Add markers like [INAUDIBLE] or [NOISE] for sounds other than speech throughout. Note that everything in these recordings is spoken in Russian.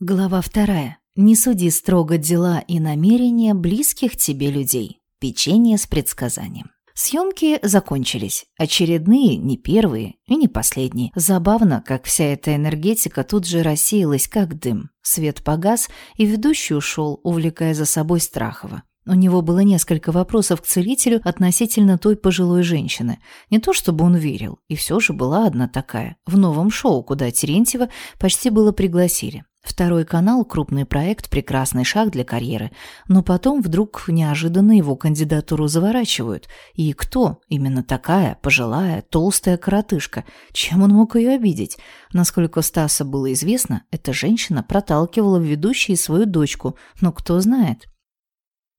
Глава вторая. Не суди строго дела и намерения близких тебе людей. Печенье с предсказанием. Съемки закончились. Очередные, не первые и не последние. Забавно, как вся эта энергетика тут же рассеялась, как дым. Свет погас, и ведущий ушел, увлекая за собой Страхова. У него было несколько вопросов к целителю относительно той пожилой женщины. Не то чтобы он верил, и все же была одна такая. В новом шоу, куда Терентьева почти было пригласили. Второй канал – крупный проект, прекрасный шаг для карьеры. Но потом вдруг неожиданно его кандидатуру заворачивают. И кто? Именно такая, пожилая, толстая коротышка. Чем он мог ее обидеть? Насколько Стаса было известно, эта женщина проталкивала в ведущие свою дочку. Но кто знает.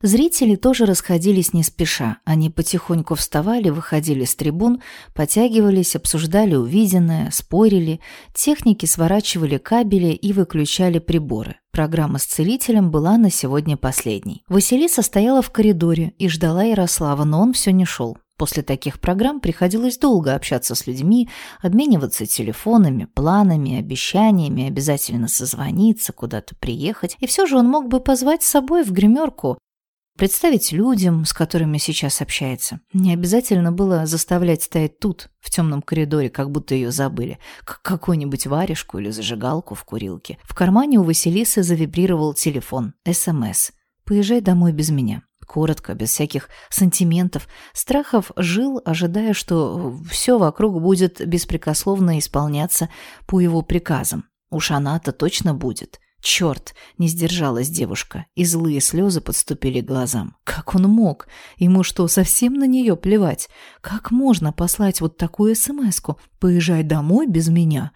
Зрители тоже расходились не спеша. Они потихоньку вставали, выходили с трибун, потягивались, обсуждали увиденное, спорили. Техники сворачивали кабели и выключали приборы. Программа с целителем была на сегодня последней. Василиса стояла в коридоре и ждала Ярослава, но он все не шел. После таких программ приходилось долго общаться с людьми, обмениваться телефонами, планами, обещаниями, обязательно созвониться, куда-то приехать. И все же он мог бы позвать с собой в гримерку, Представить людям, с которыми сейчас общается. Не обязательно было заставлять стоять тут, в темном коридоре, как будто ее забыли. Как какую-нибудь варежку или зажигалку в курилке. В кармане у Василисы завибрировал телефон. СМС. «Поезжай домой без меня». Коротко, без всяких сантиментов. Страхов жил, ожидая, что все вокруг будет беспрекословно исполняться по его приказам. Уж она-то точно будет. Черт, не сдержалась девушка, и злые слезы подступили к глазам. Как он мог? Ему что, совсем на нее плевать? Как можно послать вот такую смс-ку? «Поезжай домой без меня».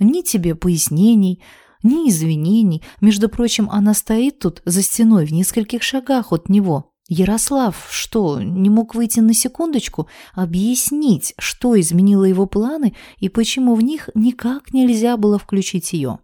Ни тебе пояснений, ни извинений. Между прочим, она стоит тут за стеной в нескольких шагах от него. Ярослав что, не мог выйти на секундочку, объяснить, что изменило его планы и почему в них никак нельзя было включить ее?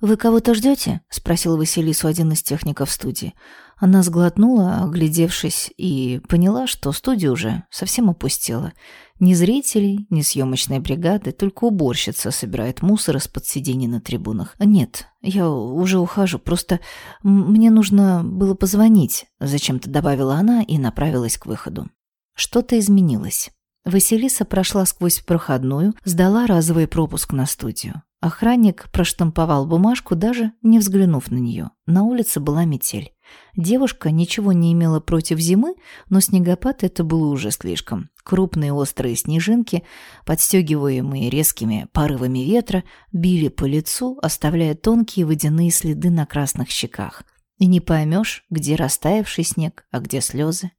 «Вы кого-то ждете?» — спросил Василису один из техников студии. Она сглотнула, оглядевшись, и поняла, что студия уже совсем опустела. Ни зрителей, ни съемочной бригады, только уборщица собирает мусор из-под сидений на трибунах. «Нет, я уже ухожу, просто мне нужно было позвонить», — зачем-то добавила она и направилась к выходу. Что-то изменилось. Василиса прошла сквозь проходную, сдала разовый пропуск на студию. Охранник проштамповал бумажку, даже не взглянув на нее. На улице была метель. Девушка ничего не имела против зимы, но снегопад это было уже слишком. Крупные острые снежинки, подстегиваемые резкими порывами ветра, били по лицу, оставляя тонкие водяные следы на красных щеках. И не поймешь, где растаявший снег, а где слезы.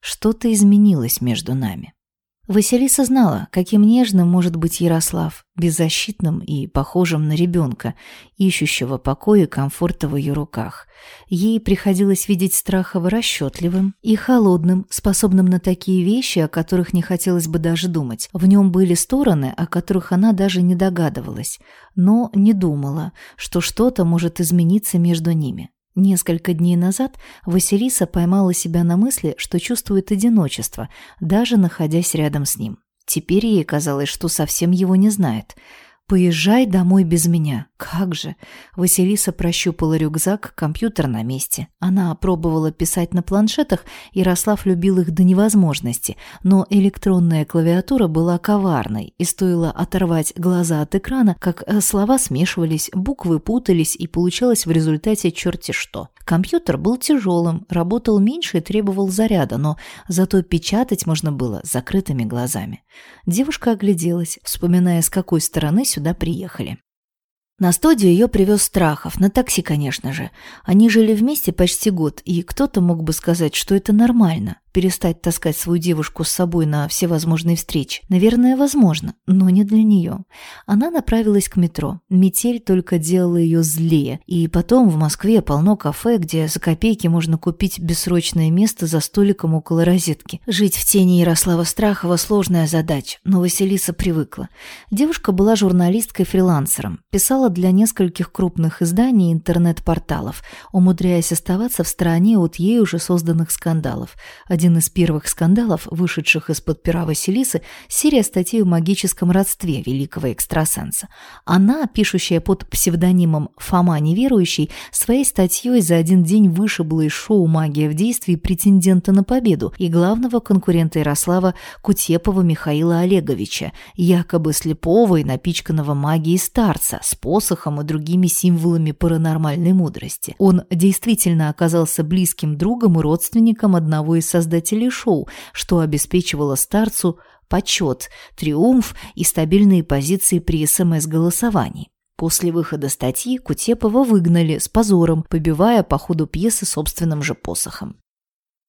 Что-то изменилось между нами. Василиса знала, каким нежным может быть Ярослав, беззащитным и похожим на ребенка, ищущего покоя и комфорта в ее руках. Ей приходилось видеть Страхова расчетливым и холодным, способным на такие вещи, о которых не хотелось бы даже думать. В нем были стороны, о которых она даже не догадывалась, но не думала, что что-то может измениться между ними. Несколько дней назад Василиса поймала себя на мысли, что чувствует одиночество, даже находясь рядом с ним. Теперь ей казалось, что совсем его не знает – «Поезжай домой без меня». Как же? Василиса прощупала рюкзак, компьютер на месте. Она пробовала писать на планшетах, Ярослав любил их до невозможности, но электронная клавиатура была коварной, и стоило оторвать глаза от экрана, как э, слова смешивались, буквы путались, и получалось в результате черти что. Компьютер был тяжелым, работал меньше и требовал заряда, но зато печатать можно было закрытыми глазами. Девушка огляделась, вспоминая, с какой стороны сюда приехали. На студию ее привез Страхов, на такси, конечно же. Они жили вместе почти год, и кто-то мог бы сказать, что это нормально перестать таскать свою девушку с собой на всевозможные встречи? Наверное, возможно, но не для нее. Она направилась к метро. Метель только делала ее злее. И потом в Москве полно кафе, где за копейки можно купить бессрочное место за столиком около розетки. Жить в тени Ярослава Страхова – сложная задача, но Василиса привыкла. Девушка была журналисткой-фрилансером, писала для нескольких крупных изданий интернет-порталов, умудряясь оставаться в стороне от ей уже созданных скандалов. Один Один из первых скандалов, вышедших из-под пера Василисы, серия статей о магическом родстве великого экстрасенса. Она, пишущая под псевдонимом «Фома неверующий», своей статьей за один день вышибла из шоу «Магия в действии» претендента на победу и главного конкурента Ярослава Кутепова Михаила Олеговича, якобы слепого и напичканного магией старца, с посохом и другими символами паранормальной мудрости. Он действительно оказался близким другом и родственником одного из создателей шоу, что обеспечивало старцу почет, триумф и стабильные позиции при СМС-голосовании. После выхода статьи Кутепова выгнали с позором, побивая по ходу пьесы собственным же посохом.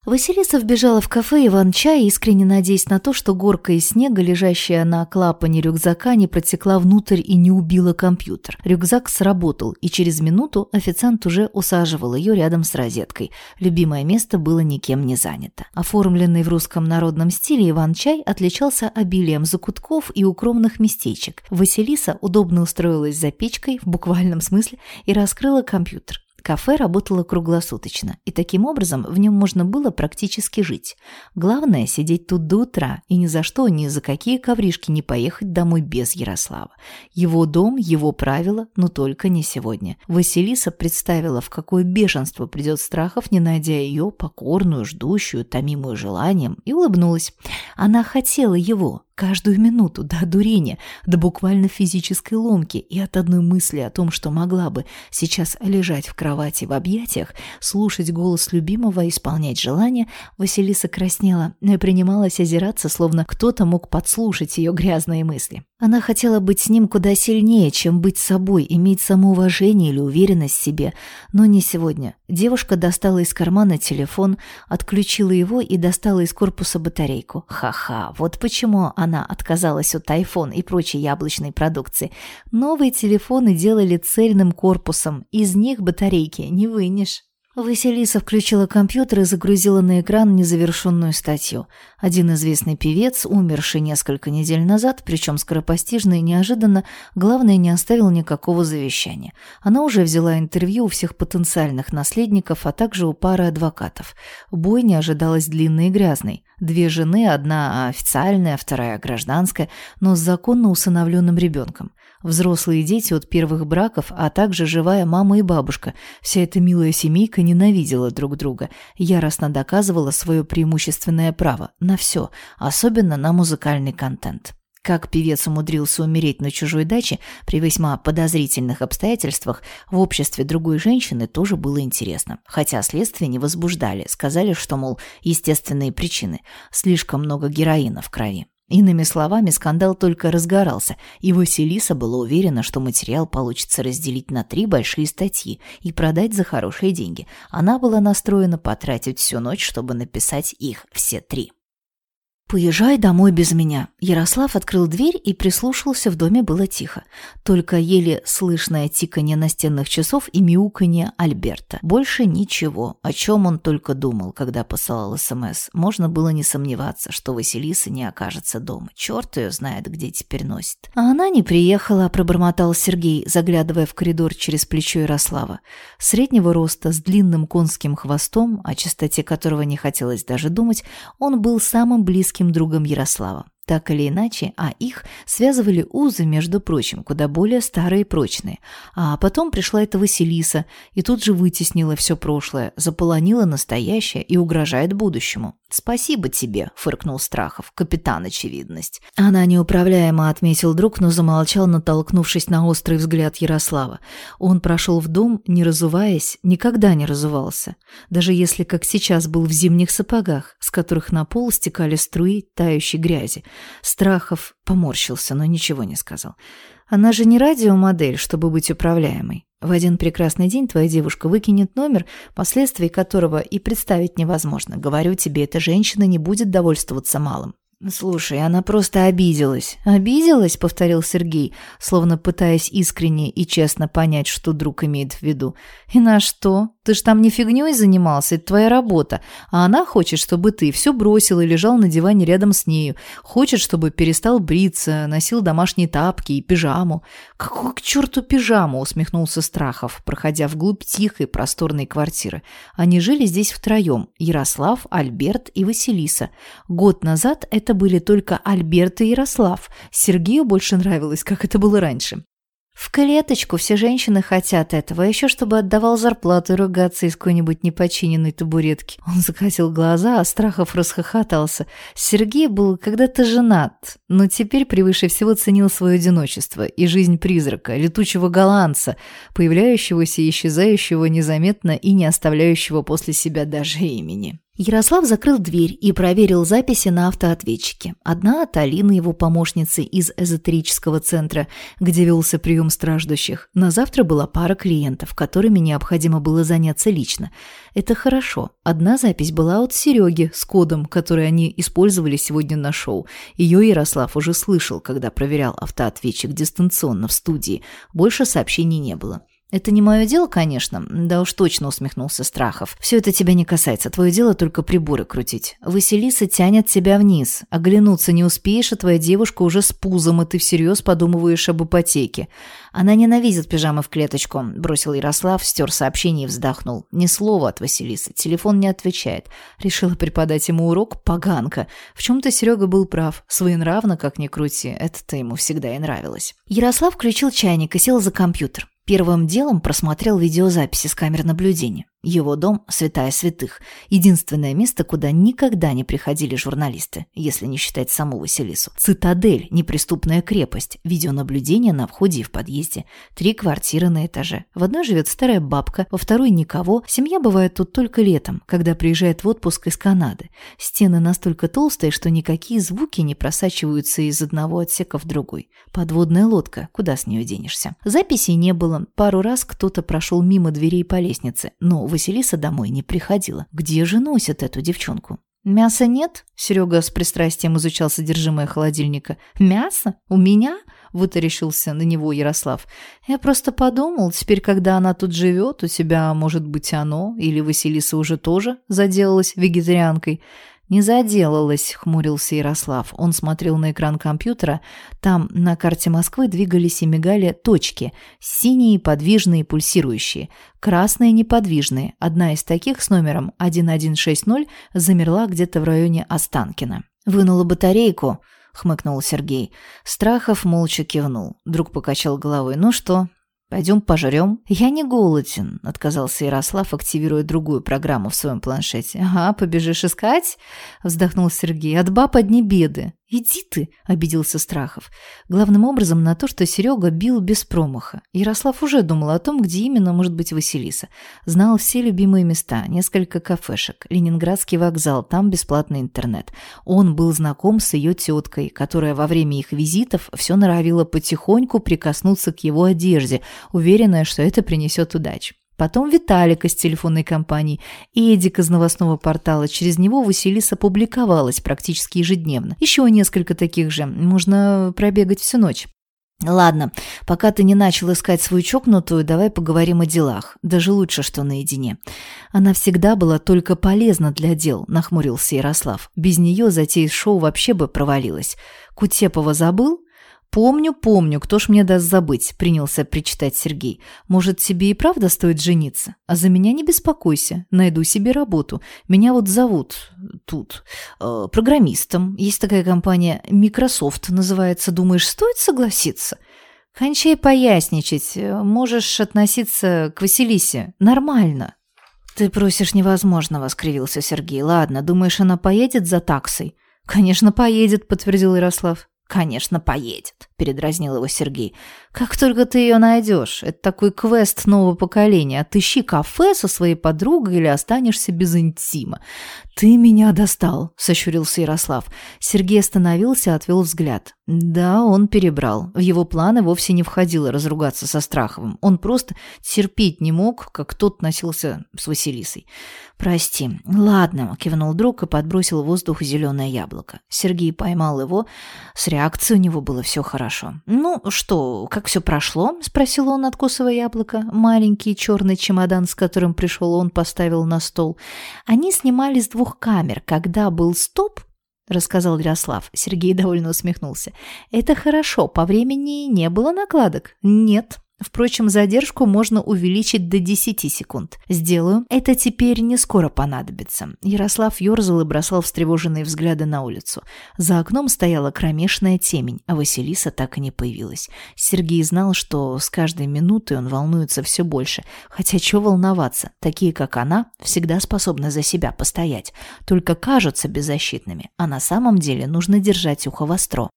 Василиса вбежала в кафе Иван-чай, искренне надеясь на то, что горка из снега, лежащая на клапане рюкзака, не протекла внутрь и не убила компьютер. Рюкзак сработал, и через минуту официант уже усаживал ее рядом с розеткой. Любимое место было никем не занято. Оформленный в русском народном стиле Иван-чай отличался обилием закутков и укромных местечек. Василиса удобно устроилась за печкой, в буквальном смысле, и раскрыла компьютер. Кафе работало круглосуточно, и таким образом в нем можно было практически жить. Главное – сидеть тут до утра и ни за что, ни за какие ковришки не поехать домой без Ярослава. Его дом, его правила, но только не сегодня. Василиса представила, в какое бешенство придет Страхов, не найдя ее, покорную, ждущую, томимую желанием, и улыбнулась. Она хотела его, Каждую минуту до одурения, до буквально физической ломки и от одной мысли о том, что могла бы сейчас лежать в кровати в объятиях, слушать голос любимого и исполнять желания, Василиса краснела и принималась озираться, словно кто-то мог подслушать ее грязные мысли. Она хотела быть с ним куда сильнее, чем быть собой, иметь самоуважение или уверенность в себе, но не сегодня. Девушка достала из кармана телефон, отключила его и достала из корпуса батарейку. Ха-ха, вот почему она отказалась от iPhone и прочей яблочной продукции. Новые телефоны делали цельным корпусом, из них батарейки не вынешь. Василиса включила компьютер и загрузила на экран незавершенную статью. Один известный певец, умерший несколько недель назад, причем скоропостижно и неожиданно, главное, не оставил никакого завещания. Она уже взяла интервью у всех потенциальных наследников, а также у пары адвокатов. Бой не ожидалась длинной и грязной. Две жены, одна официальная, вторая гражданская, но с законно усыновленным ребенком. Взрослые дети от первых браков, а также живая мама и бабушка. Вся эта милая семейка ненавидела друг друга, яростно доказывала свое преимущественное право на все, особенно на музыкальный контент. Как певец умудрился умереть на чужой даче при весьма подозрительных обстоятельствах, в обществе другой женщины тоже было интересно. Хотя следствие не возбуждали, сказали, что, мол, естественные причины – слишком много героина в крови. Иными словами, скандал только разгорался, и Василиса была уверена, что материал получится разделить на три большие статьи и продать за хорошие деньги. Она была настроена потратить всю ночь, чтобы написать их все три. «Поезжай домой без меня». Ярослав открыл дверь и прислушался, в доме было тихо. Только еле слышное тиканье настенных часов и мяуканье Альберта. Больше ничего, о чем он только думал, когда посылал СМС. Можно было не сомневаться, что Василиса не окажется дома. Черт ее знает, где теперь носит. А она не приехала, пробормотал Сергей, заглядывая в коридор через плечо Ярослава. Среднего роста, с длинным конским хвостом, о чистоте которого не хотелось даже думать, он был самым близким близким другом Ярослава. Так или иначе, а их связывали узы, между прочим, куда более старые и прочные. А потом пришла эта Василиса и тут же вытеснила все прошлое, заполонила настоящее и угрожает будущему. «Спасибо тебе», — фыркнул Страхов, капитан очевидность. Она неуправляемо отметил друг, но замолчал, натолкнувшись на острый взгляд Ярослава. Он прошел в дом, не разуваясь, никогда не разувался. Даже если, как сейчас, был в зимних сапогах, с которых на пол стекали струи тающей грязи. Страхов поморщился, но ничего не сказал. Она же не радиомодель, чтобы быть управляемой. В один прекрасный день твоя девушка выкинет номер, последствий которого и представить невозможно. Говорю тебе, эта женщина не будет довольствоваться малым. «Слушай, она просто обиделась». «Обиделась?» — повторил Сергей, словно пытаясь искренне и честно понять, что друг имеет в виду. «И на что? Ты ж там не фигней занимался, это твоя работа. А она хочет, чтобы ты все бросил и лежал на диване рядом с нею. Хочет, чтобы перестал бриться, носил домашние тапки и пижаму. Какого к черту пижаму? усмехнулся Страхов, проходя вглубь тихой просторной квартиры. Они жили здесь втроем. Ярослав, Альберт и Василиса. Год назад это были только Альберт и Ярослав. Сергею больше нравилось, как это было раньше. В клеточку все женщины хотят этого, а еще чтобы отдавал зарплату и ругаться из какой-нибудь непочиненной табуретки. Он закатил глаза, а Страхов расхохотался. Сергей был когда-то женат, но теперь превыше всего ценил свое одиночество и жизнь призрака, летучего голландца, появляющегося и исчезающего незаметно и не оставляющего после себя даже имени. Ярослав закрыл дверь и проверил записи на автоответчике. Одна от Алины, его помощницы из эзотерического центра, где велся прием страждущих. На завтра была пара клиентов, которыми необходимо было заняться лично. Это хорошо. Одна запись была от Сереги с кодом, который они использовали сегодня на шоу. Ее Ярослав уже слышал, когда проверял автоответчик дистанционно в студии. Больше сообщений не было. «Это не мое дело, конечно. Да уж точно усмехнулся Страхов. Все это тебя не касается. Твое дело только приборы крутить. Василиса тянет тебя вниз. Оглянуться не успеешь, а твоя девушка уже с пузом, и ты всерьез подумываешь об ипотеке. Она ненавидит пижамы в клеточку», – бросил Ярослав, стер сообщение и вздохнул. Ни слова от Василисы. Телефон не отвечает. Решила преподать ему урок поганка. В чем-то Серега был прав. Своенравно, как ни крути. Это-то ему всегда и нравилось. Ярослав включил чайник и сел за компьютер. Первым делом просмотрел видеозаписи с камер наблюдения. Его дом – святая святых. Единственное место, куда никогда не приходили журналисты, если не считать саму Василису. Цитадель – неприступная крепость. Видеонаблюдение на входе и в подъезде. Три квартиры на этаже. В одной живет старая бабка, во второй – никого. Семья бывает тут только летом, когда приезжает в отпуск из Канады. Стены настолько толстые, что никакие звуки не просачиваются из одного отсека в другой. Подводная лодка, куда с нее денешься. Записей не было. Пару раз кто-то прошел мимо дверей по лестнице, но Василиса домой не приходила. Где же носят эту девчонку? «Мяса нет?» – Серега с пристрастием изучал содержимое холодильника. «Мясо? У меня?» – вытаращился на него Ярослав. «Я просто подумал, теперь, когда она тут живет, у тебя, может быть, оно, или Василиса уже тоже заделалась вегетарианкой. «Не заделалась», — хмурился Ярослав. Он смотрел на экран компьютера. Там на карте Москвы двигались и мигали точки. Синие, подвижные, пульсирующие. Красные, неподвижные. Одна из таких с номером 1160 замерла где-то в районе Останкина. «Вынула батарейку», — хмыкнул Сергей. Страхов молча кивнул. Друг покачал головой. «Ну что, «Пойдем пожрем?» «Я не голоден», — отказался Ярослав, активируя другую программу в своем планшете. «Ага, побежишь искать?» — вздохнул Сергей. «От баб одни беды». «Иди ты!» – обиделся Страхов. Главным образом на то, что Серега бил без промаха. Ярослав уже думал о том, где именно может быть Василиса. Знал все любимые места, несколько кафешек, Ленинградский вокзал, там бесплатный интернет. Он был знаком с ее теткой, которая во время их визитов все норовила потихоньку прикоснуться к его одежде, уверенная, что это принесет удачу. Потом Виталик из телефонной компании, Эдик из новостного портала. Через него Василиса публиковалась практически ежедневно. Еще несколько таких же. Можно пробегать всю ночь. «Ладно, пока ты не начал искать свою чокнутую, давай поговорим о делах. Даже лучше, что наедине. Она всегда была только полезна для дел», – нахмурился Ярослав. «Без нее затея шоу вообще бы провалилась. Кутепова забыл?» «Помню, помню, кто ж мне даст забыть», — принялся причитать Сергей. «Может, тебе и правда стоит жениться? А за меня не беспокойся, найду себе работу. Меня вот зовут тут э, программистом. Есть такая компания Microsoft называется. Думаешь, стоит согласиться?» «Кончай поясничать. Можешь относиться к Василисе. Нормально». «Ты просишь невозможного», — скривился Сергей. «Ладно, думаешь, она поедет за таксой?» «Конечно, поедет», — подтвердил Ярослав. «Конечно, поедет», — передразнил его Сергей. «Как только ты ее найдешь, это такой квест нового поколения. Отыщи кафе со своей подругой или останешься без интима». «Ты меня достал», — сощурился Ярослав. Сергей остановился отвел взгляд. Да, он перебрал. В его планы вовсе не входило разругаться со Страховым. Он просто терпеть не мог, как тот носился с Василисой. «Прости. Ладно», — кивнул друг и подбросил в воздух зеленое яблоко. Сергей поймал его. С реакцией у него было все хорошо. «Ну что, как все прошло?» — спросил он, откусывая яблоко. Маленький черный чемодан, с которым пришел он, поставил на стол. Они снимали с двух камер. Когда был стоп, — рассказал Ярослав. Сергей довольно усмехнулся. «Это хорошо. По времени не было накладок?» «Нет», Впрочем, задержку можно увеличить до 10 секунд. Сделаю. Это теперь не скоро понадобится. Ярослав ерзал и бросал встревоженные взгляды на улицу. За окном стояла кромешная темень, а Василиса так и не появилась. Сергей знал, что с каждой минутой он волнуется все больше. Хотя чего волноваться? Такие, как она, всегда способны за себя постоять. Только кажутся беззащитными, а на самом деле нужно держать ухо востро.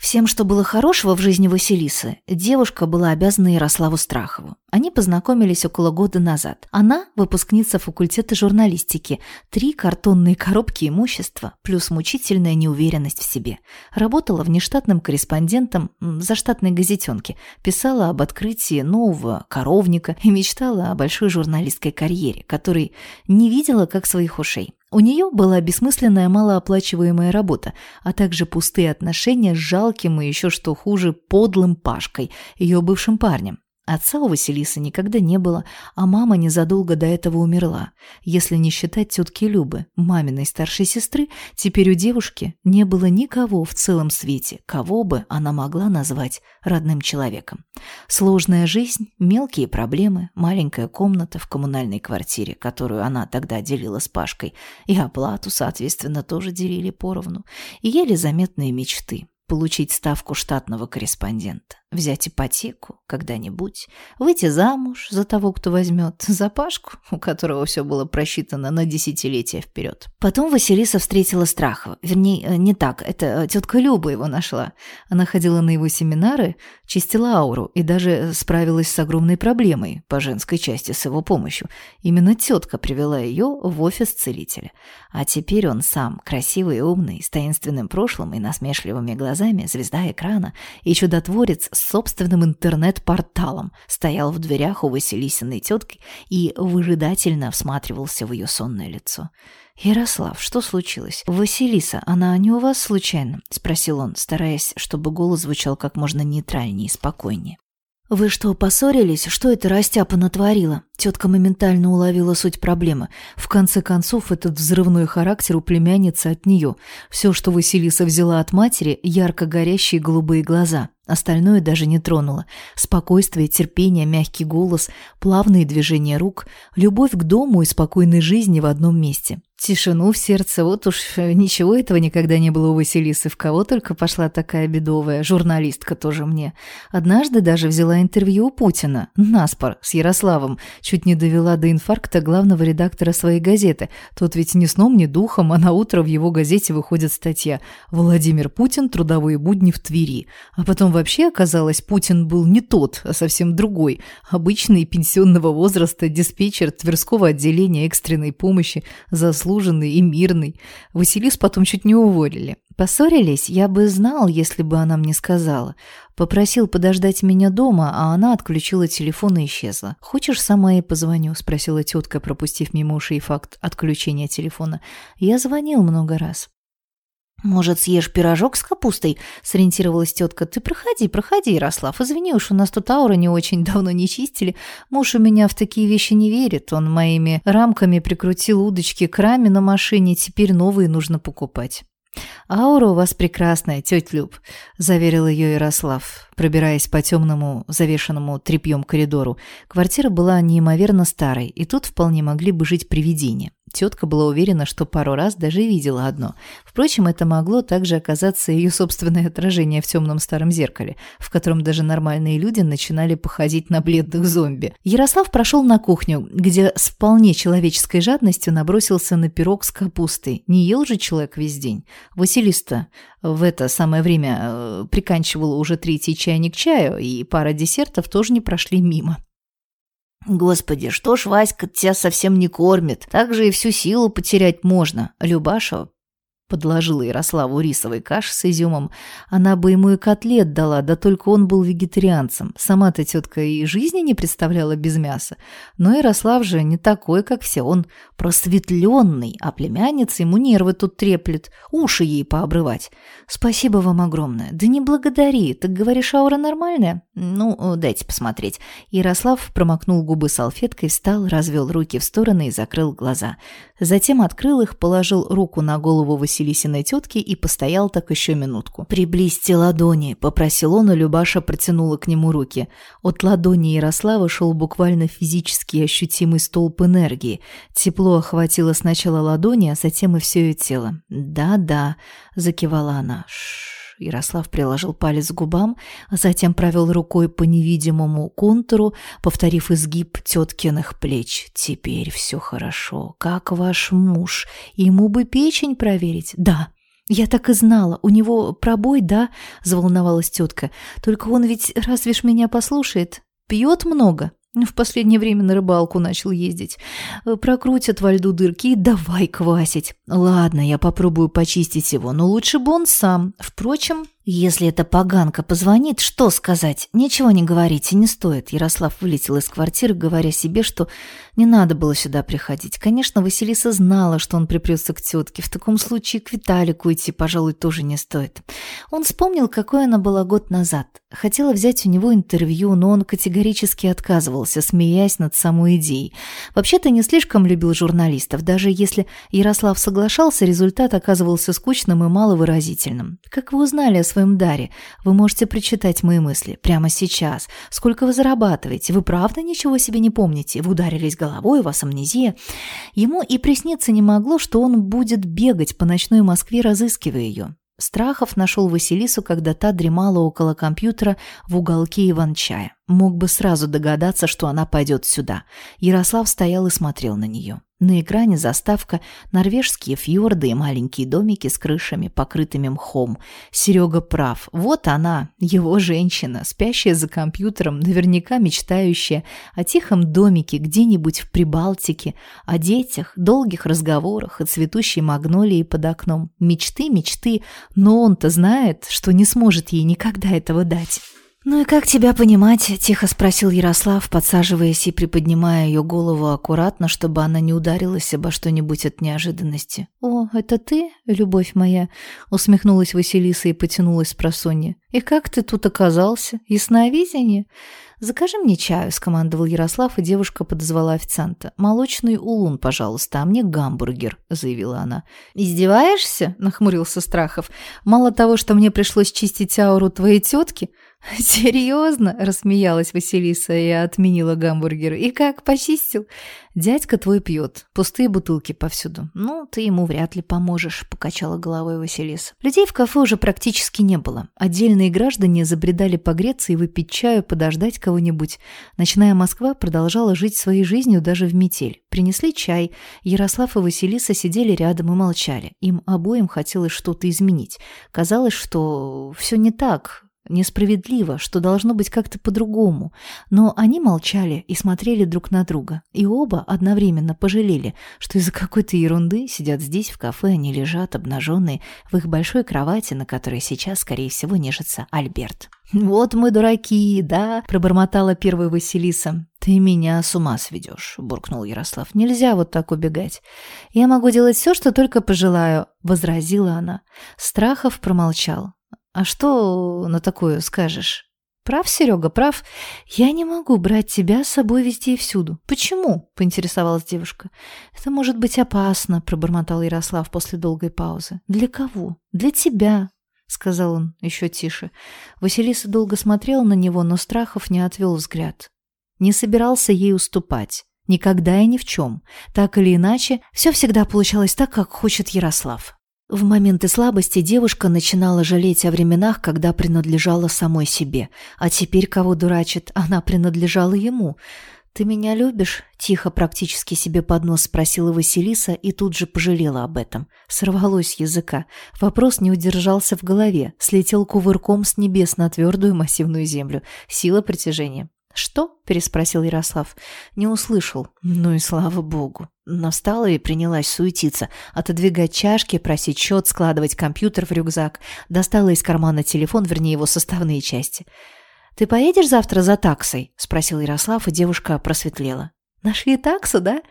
Всем, что было хорошего в жизни Василисы, девушка была обязана Ярославу Страхову. Они познакомились около года назад. Она – выпускница факультета журналистики, три картонные коробки имущества, плюс мучительная неуверенность в себе. Работала внештатным корреспондентом за штатной газетенки, писала об открытии нового коровника и мечтала о большой журналистской карьере, которой не видела как своих ушей. У нее была бессмысленная малооплачиваемая работа, а также пустые отношения с жалким и еще что хуже подлым Пашкой, ее бывшим парнем. Отца у Василисы никогда не было, а мама незадолго до этого умерла. Если не считать тетки Любы, маминой старшей сестры, теперь у девушки не было никого в целом свете, кого бы она могла назвать родным человеком. Сложная жизнь, мелкие проблемы, маленькая комната в коммунальной квартире, которую она тогда делила с Пашкой, и оплату, соответственно, тоже делили поровну, и еле заметные мечты получить ставку штатного корреспондента, взять ипотеку когда-нибудь, выйти замуж за того, кто возьмет, за Пашку, у которого все было просчитано на десятилетия вперед. Потом Василиса встретила Страхова. Вернее, э, не так, это э, тетка Люба его нашла. Она ходила на его семинары, чистила ауру и даже справилась с огромной проблемой по женской части с его помощью. Именно тетка привела ее в офис целителя. А теперь он сам, красивый и умный, с таинственным прошлым и насмешливыми глазами звезда экрана и чудотворец собственным интернет-порталом стоял в дверях у Василисиной тетки и выжидательно всматривался в ее сонное лицо. «Ярослав, что случилось? Василиса, она не у вас случайно?» — спросил он, стараясь, чтобы голос звучал как можно нейтральнее и спокойнее. «Вы что, поссорились? Что это Растяпа натворила?» Тетка моментально уловила суть проблемы. В конце концов, этот взрывной характер у племянницы от нее. Все, что Василиса взяла от матери, ярко горящие голубые глаза. Остальное даже не тронуло. Спокойствие, терпение, мягкий голос, плавные движения рук, любовь к дому и спокойной жизни в одном месте. Тишину в сердце, вот уж э, ничего этого никогда не было у Василисы. В кого только пошла такая бедовая, журналистка тоже мне. Однажды даже взяла интервью у Путина, наспор, с Ярославом, чуть не довела до инфаркта главного редактора своей газеты. Тот ведь ни сном, ни духом, а на утро в его газете выходит статья «Владимир Путин. Трудовые будни в Твери». А потом вообще оказалось, Путин был не тот, а совсем другой. Обычный пенсионного возраста диспетчер Тверского отделения экстренной помощи, заслуженный и мирный. Василис потом чуть не уволили. Поссорились, я бы знал, если бы она мне сказала. Попросил подождать меня дома, а она отключила телефон и исчезла. «Хочешь, сама ей позвоню?» – спросила тетка, пропустив мимо ушей факт отключения телефона. «Я звонил много раз». «Может, съешь пирожок с капустой?» – сориентировалась тетка. «Ты проходи, проходи, Ярослав. Извини уж, у нас тут аура не очень давно не чистили. Муж у меня в такие вещи не верит. Он моими рамками прикрутил удочки к раме на машине, теперь новые нужно покупать». «Аура у вас прекрасная, тетя Люб», – заверил ее Ярослав, пробираясь по темному, завешенному тряпьем коридору. Квартира была неимоверно старой, и тут вполне могли бы жить привидения. Тетка была уверена, что пару раз даже видела одно. Впрочем, это могло также оказаться ее собственное отражение в темном старом зеркале, в котором даже нормальные люди начинали походить на бледных зомби. Ярослав прошел на кухню, где с вполне человеческой жадностью набросился на пирог с капустой. Не ел же человек весь день. Василиста в это самое время э, приканчивала уже третий чайник чаю, и пара десертов тоже не прошли мимо. Господи, что ж Васька тебя совсем не кормит? Так же и всю силу потерять можно. Любаша подложила Ярославу рисовой каши с изюмом. Она бы ему и котлет дала, да только он был вегетарианцем. Сама-то тетка и жизни не представляла без мяса. Но Ярослав же не такой, как все. Он просветленный, а племянница ему нервы тут треплет, уши ей пообрывать. Спасибо вам огромное. Да не благодари. Так говоришь, аура нормальная? Ну, дайте посмотреть. Ярослав промокнул губы салфеткой, встал, развел руки в стороны и закрыл глаза. Затем открыл их, положил руку на голову Василисиной тетки и постоял так еще минутку. «Приблизьте ладони», — попросил он, и Любаша протянула к нему руки. От ладони Ярослава шел буквально физически ощутимый столб энергии. Тепло охватило сначала ладони, а затем и все ее тело. «Да-да», — закивала она. Ярослав приложил палец к губам, а затем провел рукой по невидимому контуру, повторив изгиб теткиных плеч. «Теперь все хорошо. Как ваш муж? Ему бы печень проверить?» «Да». «Я так и знала. У него пробой, да?» – заволновалась тетка. «Только он ведь разве ж меня послушает? Пьет много?» В последнее время на рыбалку начал ездить. Э, прокрутят во льду дырки и давай квасить. Ладно, я попробую почистить его, но лучше бы он сам. Впрочем, если эта поганка позвонит, что сказать? Ничего не говорите, не стоит. Ярослав вылетел из квартиры, говоря себе, что не надо было сюда приходить. Конечно, Василиса знала, что он припрется к тетке. В таком случае к Виталику идти, пожалуй, тоже не стоит. Он вспомнил, какой она была год назад. Хотела взять у него интервью, но он категорически отказывался, смеясь над самой идеей. Вообще-то не слишком любил журналистов. Даже если Ярослав соглашался, результат оказывался скучным и маловыразительным. Как вы узнали о своем даре? Вы можете прочитать мои мысли прямо сейчас. Сколько вы зарабатываете? Вы правда ничего себе не помните? Вы ударились головой, у вас амнезия. Ему и присниться не могло, что он будет бегать по ночной Москве, разыскивая ее. Страхов нашел Василису, когда та дремала около компьютера в уголке Иван-чая. Мог бы сразу догадаться, что она пойдет сюда. Ярослав стоял и смотрел на нее. На экране заставка «Норвежские фьорды и маленькие домики с крышами, покрытыми мхом». Серега прав. Вот она, его женщина, спящая за компьютером, наверняка мечтающая о тихом домике где-нибудь в Прибалтике, о детях, долгих разговорах и цветущей магнолии под окном. Мечты, мечты, но он-то знает, что не сможет ей никогда этого дать. «Ну и как тебя понимать?» – тихо спросил Ярослав, подсаживаясь и приподнимая ее голову аккуратно, чтобы она не ударилась обо что-нибудь от неожиданности. «О, это ты, любовь моя?» – усмехнулась Василиса и потянулась с просонья. «И как ты тут оказался? Ясновидение?» «Закажи мне чаю», – скомандовал Ярослав, и девушка подозвала официанта. «Молочный улун, пожалуйста, а мне гамбургер», – заявила она. «Издеваешься?» – нахмурился Страхов. «Мало того, что мне пришлось чистить ауру твоей тетки, [LAUGHS] «Серьезно?» – рассмеялась Василиса и отменила гамбургер. «И как, почистил?» «Дядька твой пьет. Пустые бутылки повсюду. Ну, ты ему вряд ли поможешь», – покачала головой Василиса. Людей в кафе уже практически не было. Отдельные граждане забредали погреться и выпить чаю, подождать кого-нибудь. Ночная Москва продолжала жить своей жизнью даже в метель. Принесли чай. Ярослав и Василиса сидели рядом и молчали. Им обоим хотелось что-то изменить. Казалось, что все не так, несправедливо, что должно быть как-то по-другому. Но они молчали и смотрели друг на друга. И оба одновременно пожалели, что из-за какой-то ерунды сидят здесь в кафе, они лежат обнаженные в их большой кровати, на которой сейчас, скорее всего, нежится Альберт. «Вот мы дураки, да?» – пробормотала первая Василиса. «Ты меня с ума сведешь», – буркнул Ярослав. «Нельзя вот так убегать». «Я могу делать все, что только пожелаю», – возразила она. Страхов промолчал. А что на такое скажешь? Прав, Серега, прав. Я не могу брать тебя с собой везде и всюду. Почему? поинтересовалась девушка. Это может быть опасно, пробормотал Ярослав после долгой паузы. Для кого? Для тебя, сказал он еще тише. Василиса долго смотрела на него, но Страхов не отвел взгляд. Не собирался ей уступать. Никогда и ни в чем. Так или иначе, все всегда получалось так, как хочет Ярослав. В моменты слабости девушка начинала жалеть о временах, когда принадлежала самой себе. А теперь кого дурачит, она принадлежала ему. «Ты меня любишь?» – тихо, практически себе под нос спросила Василиса и тут же пожалела об этом. Сорвалось языка. Вопрос не удержался в голове, слетел кувырком с небес на твердую массивную землю. Сила притяжения. «Что?» – переспросил Ярослав. Не услышал. Ну и слава богу. Но встала и принялась суетиться, отодвигать чашки, просить счет, складывать компьютер в рюкзак. Достала из кармана телефон, вернее его составные части. «Ты поедешь завтра за таксой?» – спросил Ярослав, и девушка просветлела. «Нашли таксу, да?»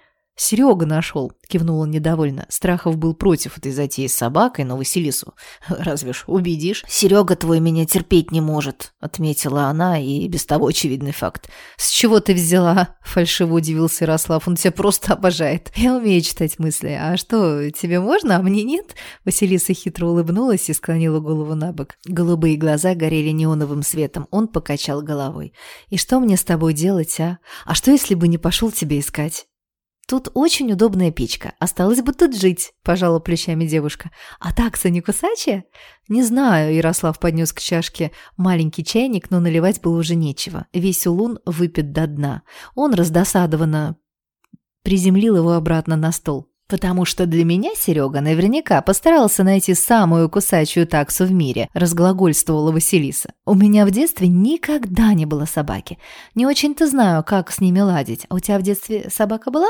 «Серега нашел», — кивнул он недовольно. Страхов был против этой затеи с собакой, но Василису разве ж убедишь? «Серега твой меня терпеть не может», — отметила она, и без того очевидный факт. «С чего ты взяла?» — фальшиво удивился Ярослав. «Он тебя просто обожает. Я умею читать мысли. А что, тебе можно, а мне нет?» Василиса хитро улыбнулась и склонила голову на бок. Голубые глаза горели неоновым светом. Он покачал головой. «И что мне с тобой делать, а? А что, если бы не пошел тебя искать?» «Тут очень удобная печка. Осталось бы тут жить», – пожала плечами девушка. «А такса не кусачая?» «Не знаю», – Ярослав поднес к чашке маленький чайник, но наливать было уже нечего. Весь улун выпит до дна. Он раздосадованно приземлил его обратно на стол. «Потому что для меня Серега наверняка постарался найти самую кусачую таксу в мире», – разглагольствовала Василиса. «У меня в детстве никогда не было собаки. Не очень-то знаю, как с ними ладить. А у тебя в детстве собака была?»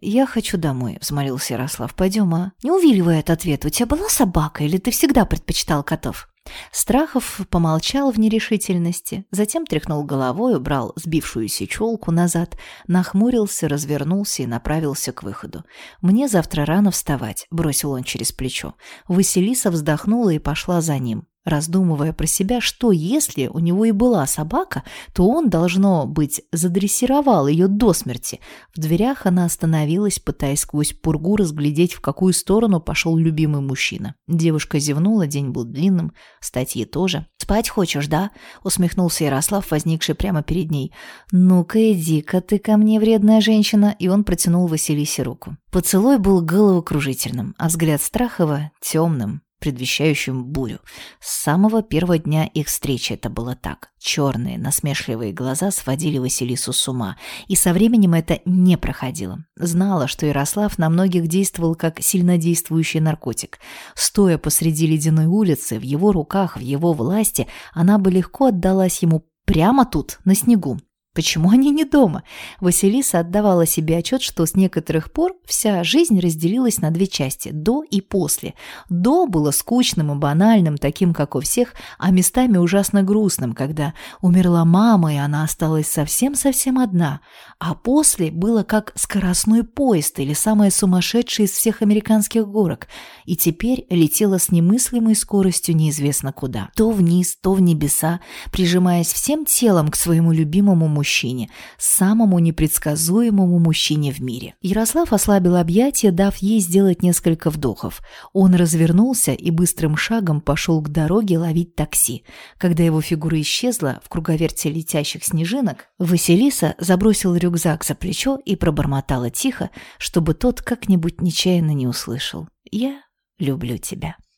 «Я хочу домой», – взмолился Ярослав. «Пойдем, а?» Не увиливая от ответа, «У тебя была собака или ты всегда предпочитал котов?» Страхов помолчал в нерешительности, затем тряхнул головой, убрал сбившуюся челку назад, нахмурился, развернулся и направился к выходу. «Мне завтра рано вставать», — бросил он через плечо. Василиса вздохнула и пошла за ним раздумывая про себя, что если у него и была собака, то он, должно быть, задрессировал ее до смерти. В дверях она остановилась, пытаясь сквозь пургу разглядеть, в какую сторону пошел любимый мужчина. Девушка зевнула, день был длинным, статьи тоже. «Спать хочешь, да?» — усмехнулся Ярослав, возникший прямо перед ней. «Ну-ка, иди-ка ты ко мне, вредная женщина!» И он протянул Василисе руку. Поцелуй был головокружительным, а взгляд Страхова — темным, предвещающим бурю. С самого первого дня их встречи это было так. Черные, насмешливые глаза сводили Василису с ума, и со временем это не проходило. Знала, что Ярослав на многих действовал как сильнодействующий наркотик. Стоя посреди ледяной улицы, в его руках, в его власти, она бы легко отдалась ему прямо тут, на снегу, Почему они не дома? Василиса отдавала себе отчет, что с некоторых пор вся жизнь разделилась на две части – до и после. До было скучным и банальным, таким, как у всех, а местами ужасно грустным, когда умерла мама, и она осталась совсем-совсем одна. А после было как скоростной поезд или самое сумасшедшее из всех американских горок. И теперь летела с немыслимой скоростью неизвестно куда. То вниз, то в небеса, прижимаясь всем телом к своему любимому мужчине мужчине, самому непредсказуемому мужчине в мире. Ярослав ослабил объятия, дав ей сделать несколько вдохов. Он развернулся и быстрым шагом пошел к дороге ловить такси. Когда его фигура исчезла в круговерте летящих снежинок, Василиса забросил рюкзак за плечо и пробормотала тихо, чтобы тот как-нибудь нечаянно не услышал. «Я люблю тебя».